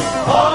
oh.